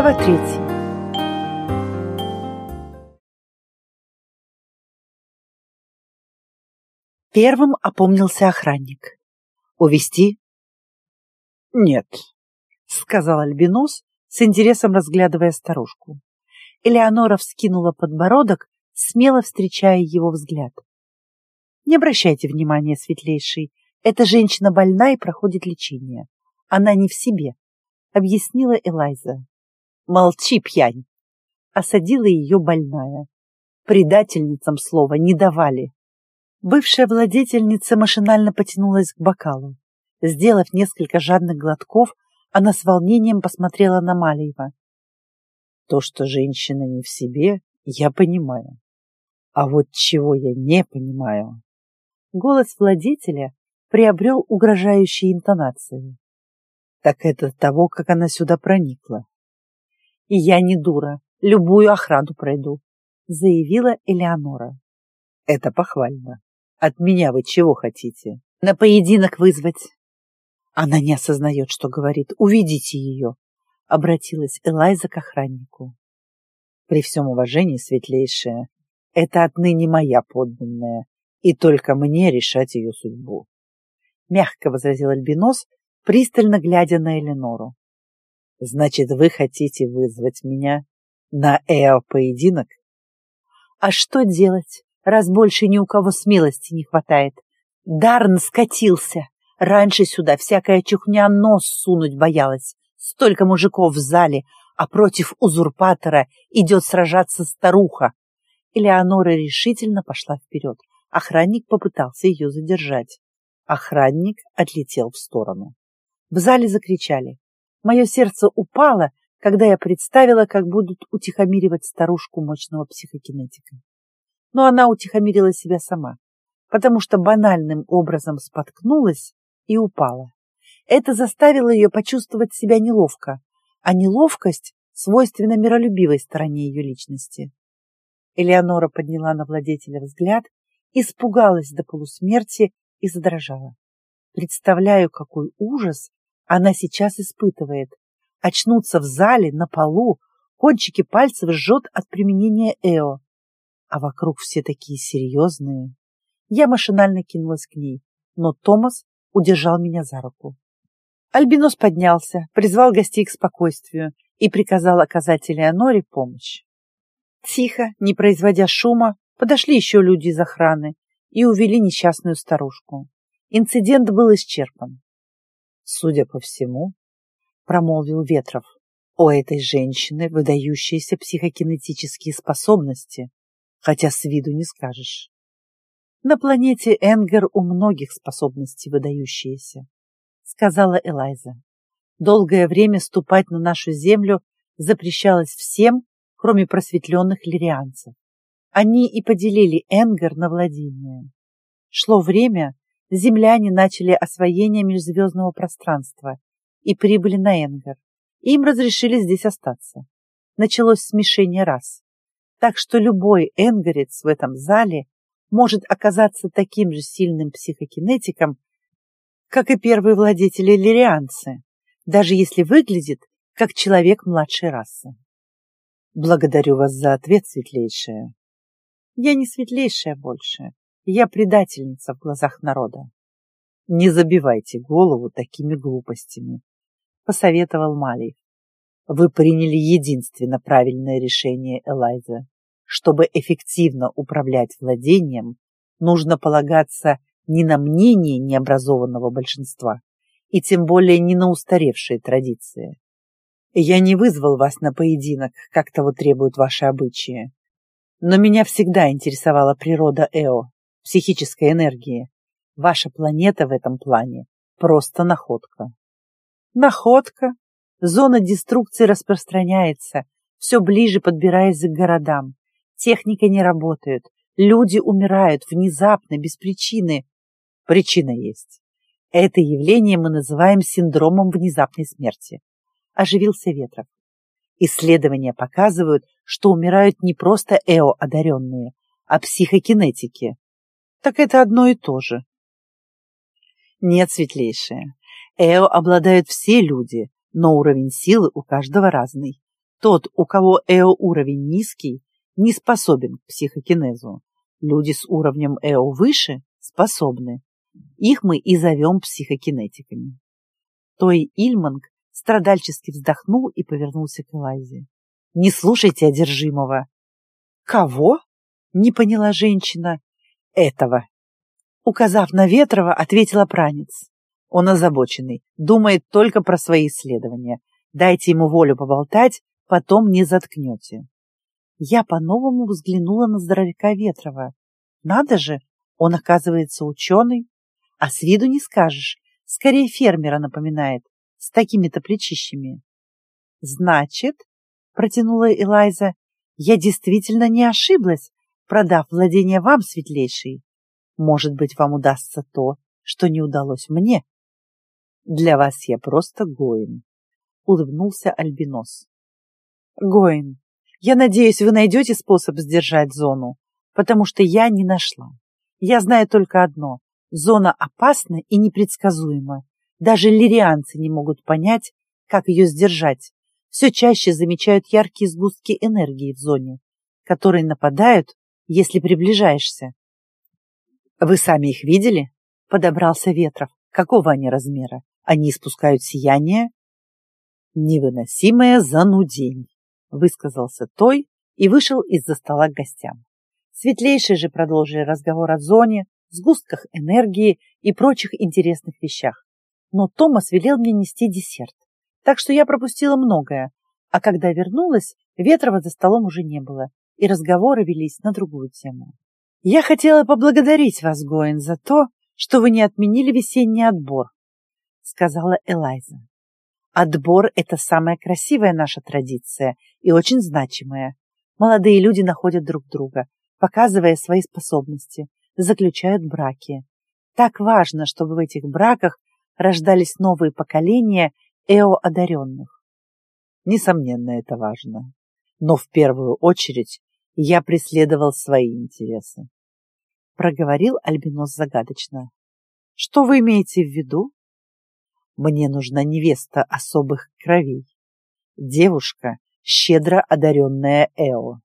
Глава третья. Первым опомнился охранник. «Увести?» «Нет», — сказал Альбинос, с интересом разглядывая старушку. Элеонора вскинула подбородок, смело встречая его взгляд. «Не обращайте внимания, светлейший, эта женщина больна и проходит лечение. Она не в себе», — объяснила Элайза. «Молчи, пьянь!» — осадила ее больная. Предательницам слова не давали. Бывшая владетельница машинально потянулась к бокалу. Сделав несколько жадных глотков, она с волнением посмотрела на Малиева. То, что женщина не в себе, я понимаю. А вот чего я не понимаю. Голос владетеля приобрел угрожающие интонации. Так это того, как она сюда проникла. И я не дура, любую охрану пройду, заявила Элеонора. Это похвально. От меня вы чего хотите? На поединок вызвать. Она не осознает, что говорит. Уведите ее, обратилась Элайза к охраннику. При всем уважении, светлейшая, это отныне моя подданная, и только мне решать ее судьбу. Мягко возразил Альбинос, пристально глядя на Эленору. Значит, вы хотите вызвать меня на эо-поединок? А что делать? раз больше ни у кого смелости не хватает. Дарн скатился. Раньше сюда всякая чухня нос сунуть боялась. Столько мужиков в зале, а против узурпатора идет сражаться старуха. Элеонора решительно пошла вперед. Охранник попытался ее задержать. Охранник отлетел в сторону. В зале закричали. Мое сердце упало, когда я представила, как будут утихомиривать старушку мощного психокинетика но она утихомирила себя сама, потому что банальным образом споткнулась и упала. Это заставило ее почувствовать себя неловко, а неловкость свойственна миролюбивой стороне ее личности. Элеонора подняла на владетеля взгляд, испугалась до полусмерти и задрожала. Представляю, какой ужас она сейчас испытывает. Очнуться в зале, на полу, кончики пальцев жжет от применения Эо а вокруг все такие серьезные. Я машинально кинулась к ней, но Томас удержал меня за руку. Альбинос поднялся, призвал гостей к спокойствию и приказал оказать Элеоноре помощь. Тихо, не производя шума, подошли еще люди из охраны и увели несчастную старушку. Инцидент был исчерпан. Судя по всему, промолвил Ветров, у этой женщины выдающиеся психокинетические способности, хотя с виду не скажешь. На планете Энгер у многих способности выдающиеся, сказала Элайза. Долгое время ступать на нашу землю запрещалось всем, кроме просветленных лирианцев. Они и поделили Энгер на владения. Шло время, земляне начали освоение межзвездного пространства и прибыли на Энгер. Им разрешили здесь остаться. Началось смешение рас так что любой энгорец в этом зале может оказаться таким же сильным психокинетиком, как и первые владетели лирианцы, даже если выглядит как человек младшей расы. Благодарю вас за ответ, светлейшая. Я не светлейшая больше, я предательница в глазах народа. Не забивайте голову такими глупостями, посоветовал Малий. Вы приняли единственно правильное решение, Элайза. Чтобы эффективно управлять владением, нужно полагаться не на мнение необразованного большинства, и тем более не на устаревшие традиции. Я не вызвал вас на поединок, как того требуют ваши обычаи. Но меня всегда интересовала природа Эо, психической энергии. Ваша планета в этом плане просто находка. Находка? Зона деструкции распространяется, все ближе подбираясь к городам. Техника не работает, люди умирают внезапно, без причины. Причина есть. Это явление мы называем синдромом внезапной смерти. Оживился Ветров. Исследования показывают, что умирают не просто эо-одаренные, а психокинетики. Так это одно и то же. Нет, светлейшая. Эо обладают все люди, но уровень силы у каждого разный. Тот, у кого эо-уровень низкий, не способен к психокинезу. Люди с уровнем эо выше способны. Их мы и зовем психокинетиками. Той Ильманг страдальчески вздохнул и повернулся к Элайзе. «Не слушайте одержимого!» «Кого?» — не поняла женщина. «Этого!» Указав на Ветрова, ответила пранец. Он озабоченный, думает только про свои исследования. Дайте ему волю поболтать, потом не заткнете. Я по-новому взглянула на здоровяка Ветрова. Надо же, он, оказывается, ученый. А с виду не скажешь, скорее фермера напоминает, с такими-то плечищами. Значит, протянула Элайза, я действительно не ошиблась, продав владение вам, светлейший. Может быть, вам удастся то, что не удалось мне. Для вас я просто Гоин, улыбнулся Альбинос. Гоин, я надеюсь, вы найдете способ сдержать зону, потому что я не нашла. Я знаю только одно. Зона опасна и непредсказуема. Даже лирианцы не могут понять, как ее сдержать. Все чаще замечают яркие сгустки энергии в зоне, которые нападают, если приближаешься. «Вы сами их видели?» — подобрался Ветров. «Какого они размера? Они испускают сияние?» «Невыносимое занудень», — высказался Той и вышел из-за стола к гостям. Светлейшие же продолжили разговор о зоне, сгустках энергии и прочих интересных вещах. Но Томас велел мне нести десерт, так что я пропустила многое, а когда вернулась, Ветрова за столом уже не было, и разговоры велись на другую тему. «Я хотела поблагодарить вас, Гоин, за то, что вы не отменили весенний отбор», — сказала Элайза. «Отбор — это самая красивая наша традиция и очень значимая. Молодые люди находят друг друга, показывая свои способности, заключают браки. Так важно, чтобы в этих браках рождались новые поколения эо-одаренных. Несомненно, это важно. Но в первую очередь я преследовал свои интересы. Проговорил Альбинос загадочно. Что вы имеете в виду? Мне нужна невеста особых кровей. Девушка, щедро одаренная Эо,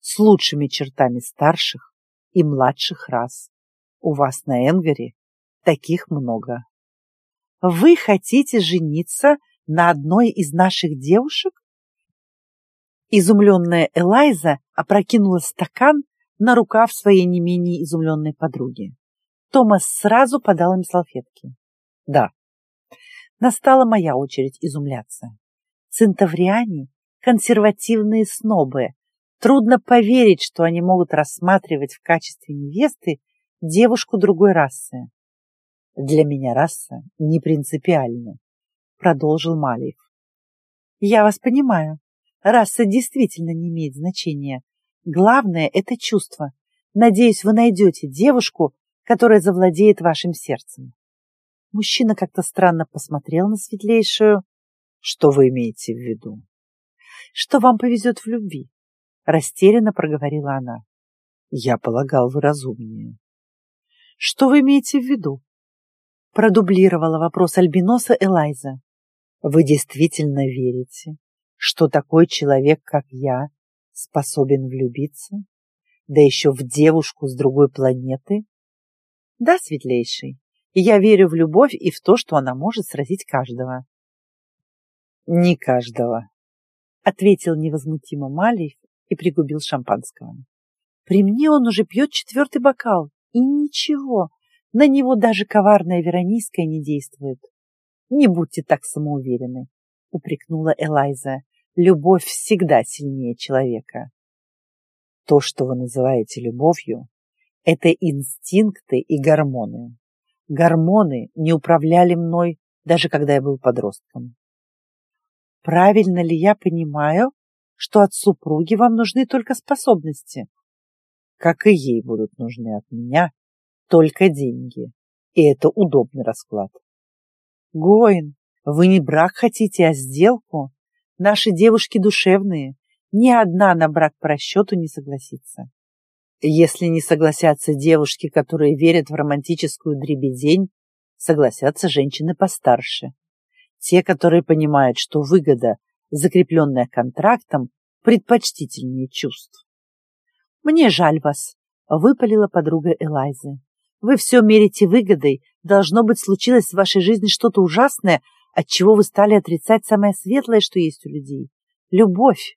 с лучшими чертами старших и младших рас. У вас на Энгаре таких много. Вы хотите жениться на одной из наших девушек? Изумленная Элайза опрокинула стакан на рукав своей не менее изумленной подруги. Томас сразу подал им салфетки. Да, настала моя очередь изумляться. Центавриане — консервативные снобы. Трудно поверить, что они могут рассматривать в качестве невесты девушку другой расы. Для меня раса не принципиальна, продолжил Малиев. Я вас понимаю, Раса действительно не имеет значения. Главное – это чувство. Надеюсь, вы найдете девушку, которая завладеет вашим сердцем. Мужчина как-то странно посмотрел на светлейшую. Что вы имеете в виду? Что вам повезет в любви? Растерянно проговорила она. Я полагал, вы разумнее. Что вы имеете в виду? Продублировала вопрос Альбиноса Элайза. Вы действительно верите, что такой человек, как я, способен влюбиться? Да еще в девушку с другой планеты? Да, светлейший, я верю в любовь и в то, что она может сразить каждого. Не каждого, ответил невозмутимо Малиев и пригубил шампанского. При мне он уже пьет четвертый бокал, и ничего, на него даже коварная Веронийская не действует. Не будьте так самоуверены, упрекнула Элайза любовь всегда сильнее человека. То, что вы называете любовью, это инстинкты и гормоны. Гормоны не управляли мной, даже когда я был подростком. Правильно ли я понимаю, что от супруги вам нужны только способности? Как и ей будут нужны от меня только деньги. И это удобный расклад. Гоин, вы не брак хотите, а сделку? Наши девушки душевные, ни одна на брак по расчету не согласится. Если не согласятся девушки, которые верят в романтическую дребедень, согласятся женщины постарше. Те, которые понимают, что выгода закрепленное контрактом, предпочтительнее чувств. «Мне жаль вас», — выпалила подруга Элайзы. «Вы все мерите выгодой. Должно быть, случилось в вашей жизни что-то ужасное, от чего вы стали отрицать самое светлое, что есть у людей — любовь».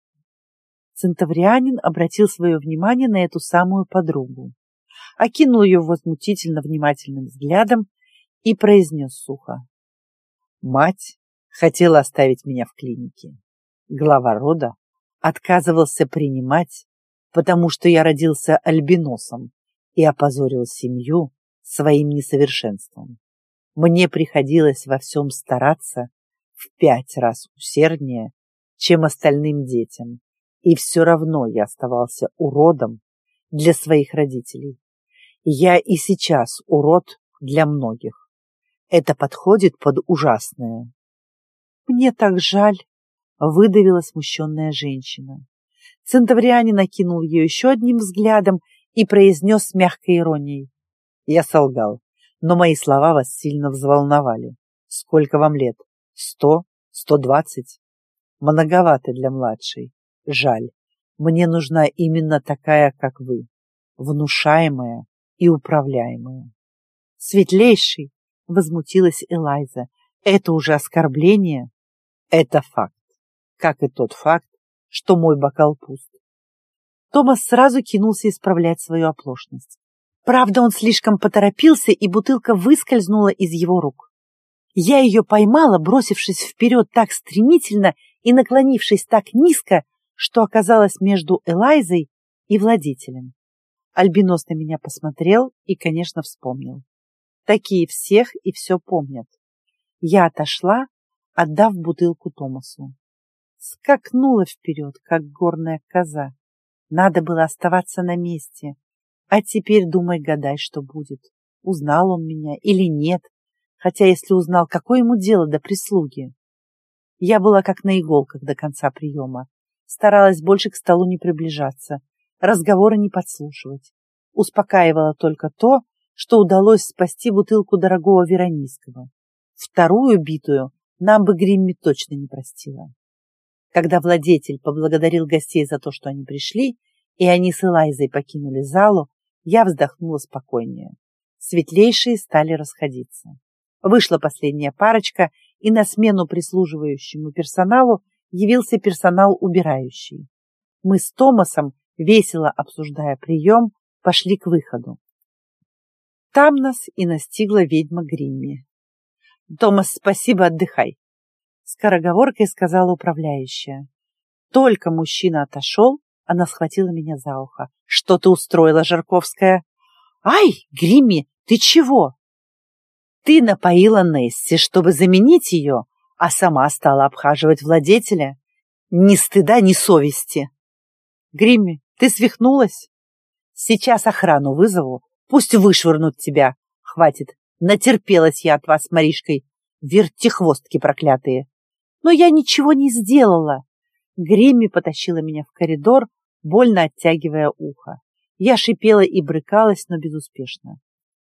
Центаврианин обратил свое внимание на эту самую подругу, окинул ее возмутительно внимательным взглядом и произнес сухо. «Мать хотела оставить меня в клинике. Глава рода отказывался принимать потому что я родился альбиносом и опозорил семью своим несовершенством. Мне приходилось во всем стараться в пять раз усерднее, чем остальным детям, и все равно я оставался уродом для своих родителей. Я и сейчас урод для многих. Это подходит под ужасное. Мне так жаль, выдавила смущенная женщина. Центаврианин накинул ее еще одним взглядом и произнес с мягкой иронией. Я солгал, но мои слова вас сильно взволновали. Сколько вам лет? Сто? Сто двадцать? Многовато для младшей. Жаль. Мне нужна именно такая, как вы. Внушаемая и управляемая. Светлейший, возмутилась Элайза. Это уже оскорбление? Это факт. Как и тот факт, что мой бокал пуст. Томас сразу кинулся исправлять свою оплошность. Правда, он слишком поторопился, и бутылка выскользнула из его рук. Я ее поймала, бросившись вперед так стремительно и наклонившись так низко, что оказалась между Элайзой и владетелем. Альбинос на меня посмотрел и, конечно, вспомнил. Такие всех и все помнят. Я отошла, отдав бутылку Томасу скакнула вперед, как горная коза. Надо было оставаться на месте. А теперь думай, гадай, что будет. Узнал он меня или нет, хотя если узнал, какое ему дело до прислуги? Я была как на иголках до конца приема. Старалась больше к столу не приближаться, разговоры не подслушивать. Успокаивала только то, что удалось спасти бутылку дорогого Веронийского. Вторую битую нам бы Гримми точно не простила. Когда владетель поблагодарил гостей за то, что они пришли, и они с Элайзой покинули залу, я вздохнула спокойнее. Светлейшие стали расходиться. Вышла последняя парочка, и на смену прислуживающему персоналу явился персонал убирающий. Мы с Томасом, весело обсуждая прием, пошли к выходу. Там нас и настигла ведьма Гримми. «Томас, спасибо, отдыхай. Скороговоркой сказала управляющая. Только мужчина отошел, она схватила меня за ухо. «Что ты устроила, Жарковская?» «Ай, Гримми, ты чего?» «Ты напоила Несси, чтобы заменить ее, а сама стала обхаживать владетеля. Ни стыда, ни совести!» «Гримми, ты свихнулась?» «Сейчас охрану вызову, пусть вышвырнут тебя. Хватит, натерпелась я от вас с Маришкой. Вертихвостки проклятые!» Но я ничего не сделала. Гремми потащила меня в коридор, больно оттягивая ухо. Я шипела и брыкалась, но безуспешно.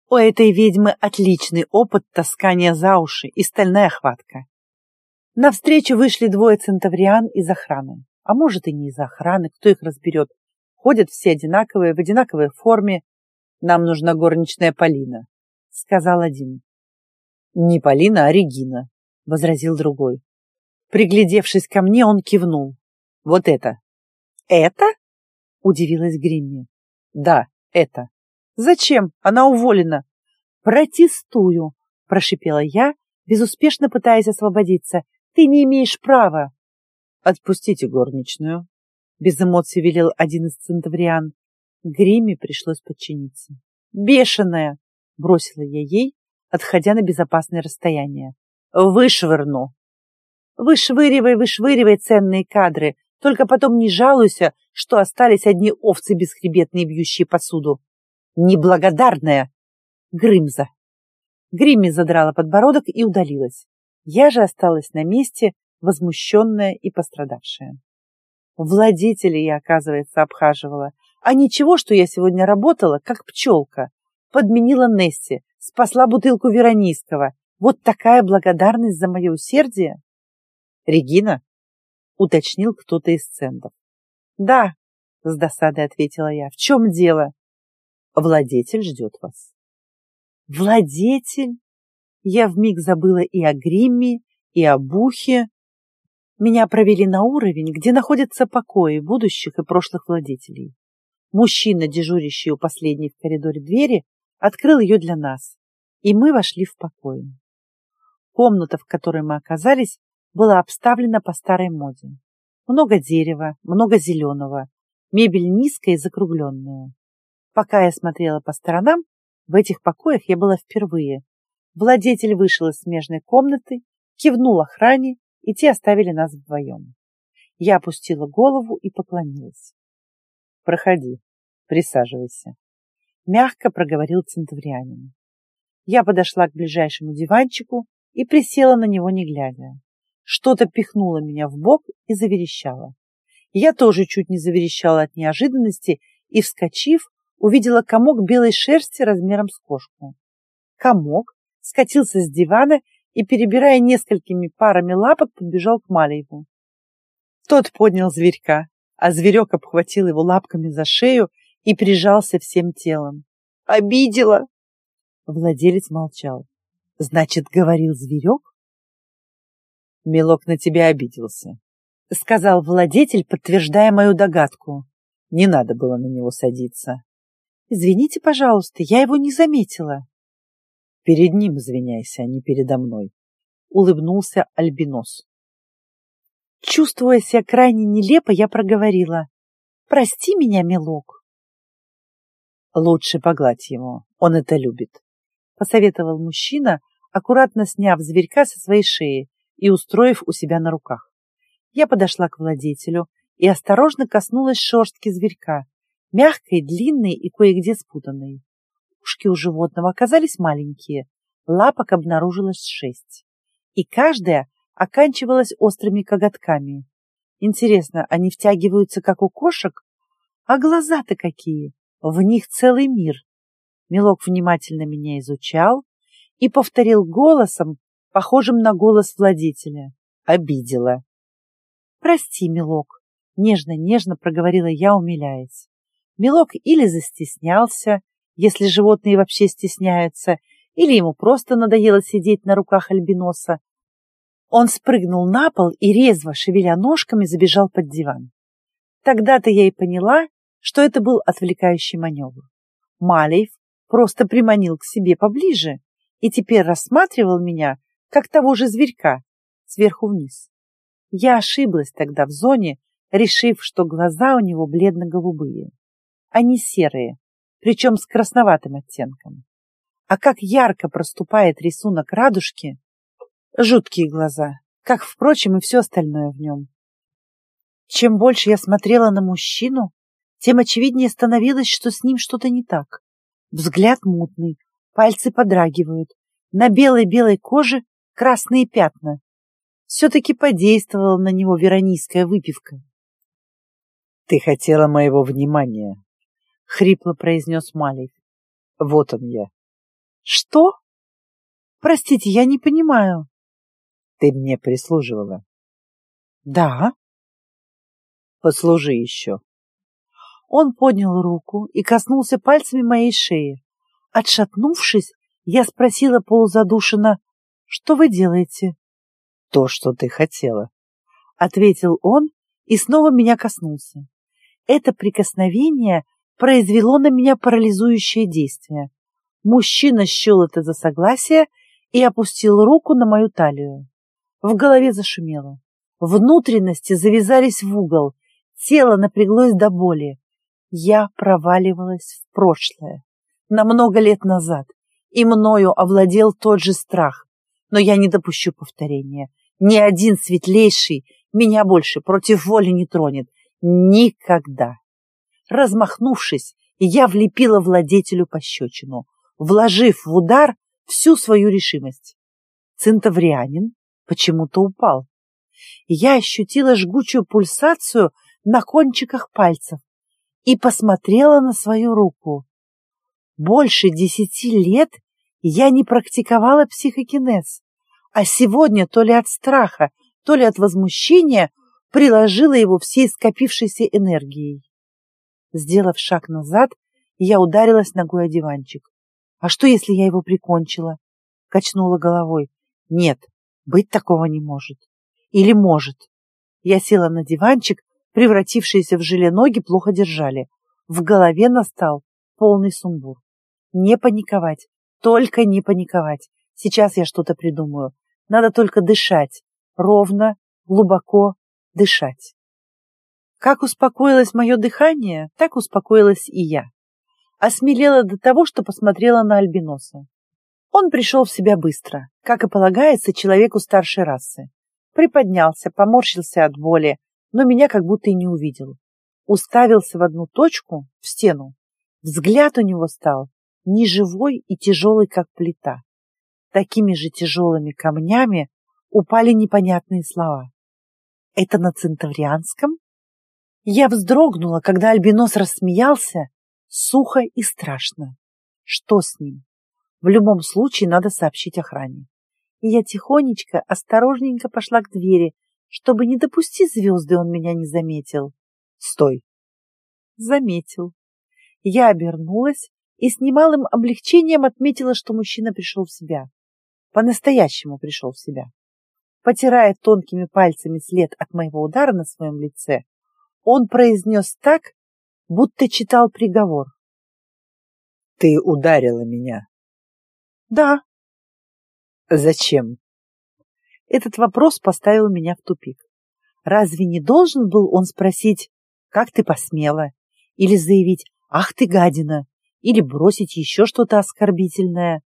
У этой ведьмы отличный опыт таскания за уши и стальная хватка. Навстречу вышли двое центавриан из охраны. А может и не из охраны, кто их разберет. Ходят все одинаковые, в одинаковой форме. Нам нужна горничная Полина, сказал один. Не Полина, а Регина, возразил другой. Приглядевшись ко мне, он кивнул. Вот это. Это? Удивилась Гримми. Да, это. Зачем? Она уволена. Протестую, прошипела я, безуспешно пытаясь освободиться. Ты не имеешь права. Отпустите горничную. Без эмоций велел один из центавриан. Гримми пришлось подчиниться. Бешеная! Бросила я ей, отходя на безопасное расстояние. Вышвырну! Вышвыривай, вышвыривай ценные кадры, только потом не жалуйся, что остались одни овцы бесхребетные, бьющие посуду. Неблагодарная! Грымза! Гримми задрала подбородок и удалилась. Я же осталась на месте, возмущенная и пострадавшая. Владетелей я, оказывается, обхаживала. А ничего, что я сегодня работала, как пчелка. Подменила Несси, спасла бутылку Веронийского. Вот такая благодарность за мое усердие. Регина? Уточнил кто-то из центов. Да, с досадой ответила я. В чем дело? Владетель ждет вас. Владетель? Я вмиг забыла и о гримме, и о бухе. Меня провели на уровень, где находятся покои будущих и прошлых владетелей. Мужчина, дежурящий у последней в коридоре двери, открыл ее для нас, и мы вошли в покой. Комната, в которой мы оказались, была обставлена по старой моде. Много дерева, много зеленого, мебель низкая и закругленная. Пока я смотрела по сторонам, в этих покоях я была впервые. Владетель вышел из смежной комнаты, кивнул охране, и те оставили нас вдвоем. Я опустила голову и поклонилась. «Проходи, присаживайся», — мягко проговорил центаврианин. Я подошла к ближайшему диванчику и присела на него, не глядя. Что-то пихнуло меня в бок и заверещало. Я тоже чуть не заверещала от неожиданности и, вскочив, увидела комок белой шерсти размером с кошку. Комок скатился с дивана и, перебирая несколькими парами лапок, подбежал к Малееву. Тот поднял зверька, а зверек обхватил его лапками за шею и прижался всем телом. «Обидела!» Владелец молчал. «Значит, говорил зверек?» «Милок на тебя обиделся», — сказал владетель, подтверждая мою догадку. Не надо было на него садиться. «Извините, пожалуйста, я его не заметила». «Перед ним извиняйся, а не передо мной», — улыбнулся Альбинос. Чувствуя себя крайне нелепо, я проговорила. «Прости меня, милок». «Лучше погладь его, он это любит», — посоветовал мужчина, аккуратно сняв зверька со своей шеи и устроив у себя на руках. Я подошла к владетелю и осторожно коснулась шерстки зверька, мягкой, длинной и кое-где спутанной. Ушки у животного оказались маленькие, лапок обнаружилось шесть, и каждая оканчивалась острыми коготками. Интересно, они втягиваются, как у кошек? А глаза-то какие! В них целый мир. Милок внимательно меня изучал и повторил голосом, похожим на голос владетеля. Обидела. «Прости, милок», — нежно-нежно проговорила я, умиляясь. Милок или застеснялся, если животные вообще стесняются, или ему просто надоело сидеть на руках альбиноса. Он спрыгнул на пол и, резво шевеля ножками, забежал под диван. Тогда-то я и поняла, что это был отвлекающий маневр. Малеев просто приманил к себе поближе и теперь рассматривал меня, как того же зверька, сверху вниз. Я ошиблась тогда в зоне, решив, что глаза у него бледно-голубые. Они серые, причем с красноватым оттенком. А как ярко проступает рисунок радужки, жуткие глаза, как, впрочем, и все остальное в нем. Чем больше я смотрела на мужчину, тем очевиднее становилось, что с ним что-то не так. Взгляд мутный, пальцы подрагивают, на белой-белой коже красные пятна все-таки подействовала на него веронийская выпивка. «Ты хотела моего внимания», — хрипло произнес Малев. «Вот он я». «Что? Простите, я не понимаю». «Ты мне прислуживала». «Да». «Послужи еще». Он поднял руку и коснулся пальцами моей шеи. Отшатнувшись, я спросила полузадушенно, «Что вы делаете?» то, что ты хотела, — ответил он и снова меня коснулся. Это прикосновение произвело на меня парализующее действие. Мужчина счел это за согласие и опустил руку на мою талию. В голове зашумело. Внутренности завязались в угол, тело напряглось до боли. Я проваливалась в прошлое, на много лет назад, и мною овладел тот же страх. Но я не допущу повторения. Ни один светлейший меня больше против воли не тронет. Никогда. Размахнувшись, я влепила владетелю пощечину, вложив в удар всю свою решимость. Центаврианин почему-то упал. Я ощутила жгучую пульсацию на кончиках пальцев и посмотрела на свою руку. Больше десяти лет я не практиковала психокинез. А сегодня то ли от страха, то ли от возмущения приложила его всей скопившейся энергией. Сделав шаг назад, я ударилась ногой о диванчик. А что, если я его прикончила? Качнула головой. Нет, быть такого не может. Или может. Я села на диванчик, превратившиеся в желе ноги плохо держали. В голове настал полный сумбур. Не паниковать, только не паниковать. Сейчас я что-то придумаю. Надо только дышать. Ровно, глубоко дышать. Как успокоилось мое дыхание, так успокоилась и я. Осмелела до того, что посмотрела на альбиноса. Он пришел в себя быстро, как и полагается человеку старшей расы. Приподнялся, поморщился от боли, но меня как будто и не увидел. Уставился в одну точку, в стену. Взгляд у него стал неживой и тяжелый, как плита. Такими же тяжелыми камнями упали непонятные слова. Это на центаврианском? Я вздрогнула, когда альбинос рассмеялся, сухо и страшно. Что с ним? В любом случае надо сообщить охране. И я тихонечко, осторожненько пошла к двери, чтобы не допустить звезды, он меня не заметил. Стой. Заметил. Я обернулась и с немалым облегчением отметила, что мужчина пришел в себя. По-настоящему пришел в себя. Потирая тонкими пальцами след от моего удара на своем лице, он произнес так, будто читал приговор. «Ты ударила меня». «Да». «Зачем?» Этот вопрос поставил меня в тупик. Разве не должен был он спросить, как ты посмела, или заявить «Ах ты, гадина!» Или бросить еще что-то оскорбительное?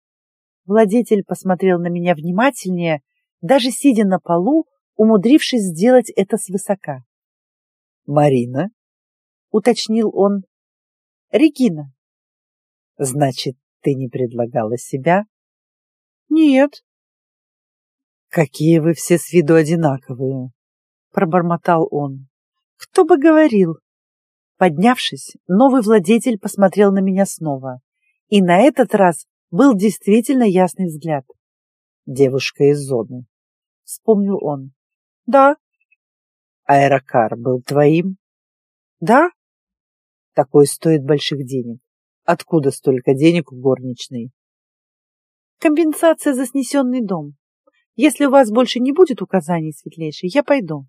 Владетель посмотрел на меня внимательнее, даже сидя на полу, умудрившись сделать это свысока. «Марина?» — уточнил он. «Регина». «Значит, ты не предлагала себя?» «Нет». «Какие вы все с виду одинаковые!» — пробормотал он. «Кто бы говорил?» Поднявшись, новый владетель посмотрел на меня снова. И на этот раз был действительно ясный взгляд. «Девушка из зоны», — вспомнил он. «Да». «Аэрокар был твоим?» «Да». «Такой стоит больших денег. Откуда столько денег у горничной?» «Компенсация за снесенный дом. Если у вас больше не будет указаний, светлейший, я пойду».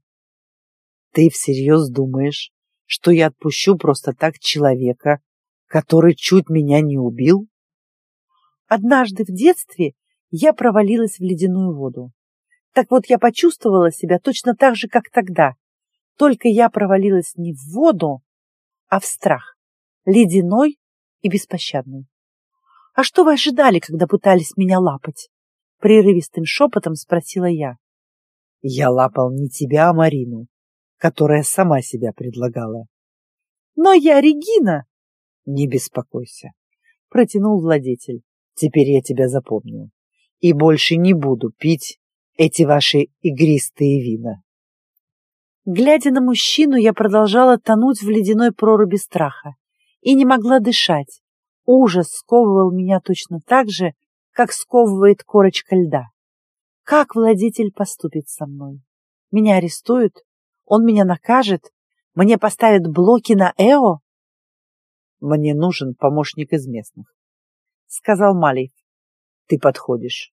«Ты всерьез думаешь, что я отпущу просто так человека, который чуть меня не убил?» Однажды в детстве я провалилась в ледяную воду. Так вот, я почувствовала себя точно так же, как тогда. Только я провалилась не в воду, а в страх. Ледяной и беспощадный. «А что вы ожидали, когда пытались меня лапать?» Прерывистым шепотом спросила я. «Я лапал не тебя, а Марину, которая сама себя предлагала». «Но я Регина!» «Не беспокойся», — протянул владетель. «Теперь я тебя запомню и больше не буду пить эти ваши игристые вина». Глядя на мужчину, я продолжала тонуть в ледяной проруби страха и не могла дышать. Ужас сковывал меня точно так же, как сковывает корочка льда. Как владетель поступит со мной? Меня арестуют? Он меня накажет? Мне поставят блоки на Эо? Мне нужен помощник из местных, сказал Малиев. Ты подходишь.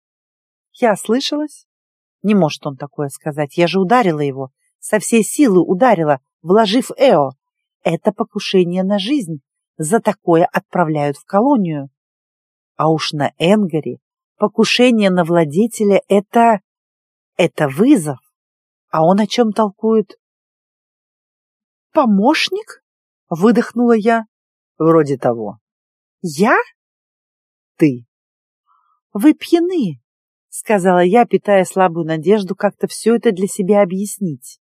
Я слышалась? Не может он такое сказать. Я же ударила его. Со всей силы ударила, вложив Эо. Это покушение на жизнь. За такое отправляют в колонию. А уж на Энгаре покушение на владетеля — это... это вызов. А он о чем толкует? «Помощник?» — выдохнула я. «Вроде того». «Я?» «Ты». «Вы пьяны», — сказала я, питая слабую надежду как-то все это для себя объяснить.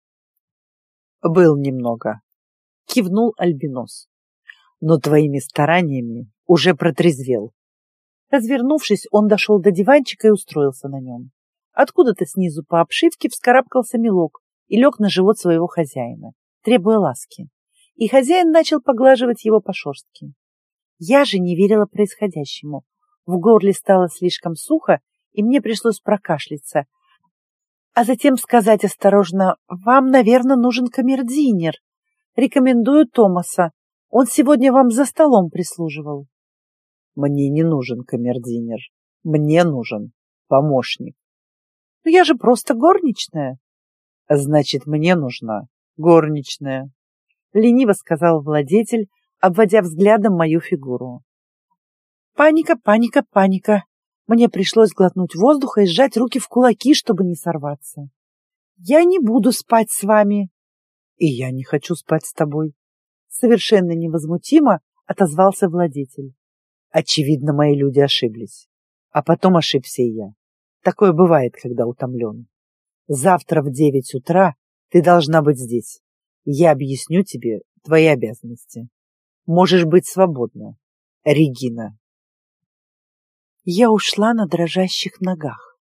«Был немного», — кивнул Альбинос. «Но твоими стараниями уже протрезвел». Развернувшись, он дошел до диванчика и устроился на нем. Откуда-то снизу по обшивке вскарабкался мелок и лег на живот своего хозяина, требуя ласки. И хозяин начал поглаживать его по шерстке. Я же не верила происходящему. В горле стало слишком сухо, и мне пришлось прокашляться. а затем сказать осторожно, «Вам, наверное, нужен камердинер. Рекомендую Томаса. Он сегодня вам за столом прислуживал». «Мне не нужен камердинер. Мне нужен помощник». «Но я же просто горничная». «Значит, мне нужна горничная», — лениво сказал владетель, обводя взглядом мою фигуру. Паника, паника, паника. Мне пришлось глотнуть воздуха и сжать руки в кулаки, чтобы не сорваться. Я не буду спать с вами. И я не хочу спать с тобой. Совершенно невозмутимо отозвался владетель. Очевидно, мои люди ошиблись. А потом ошибся и я. Такое бывает, когда утомлен. Завтра в девять утра ты должна быть здесь. Я объясню тебе твои обязанности. Можешь быть свободна. Регина. Я ушла на дрожащих ногах.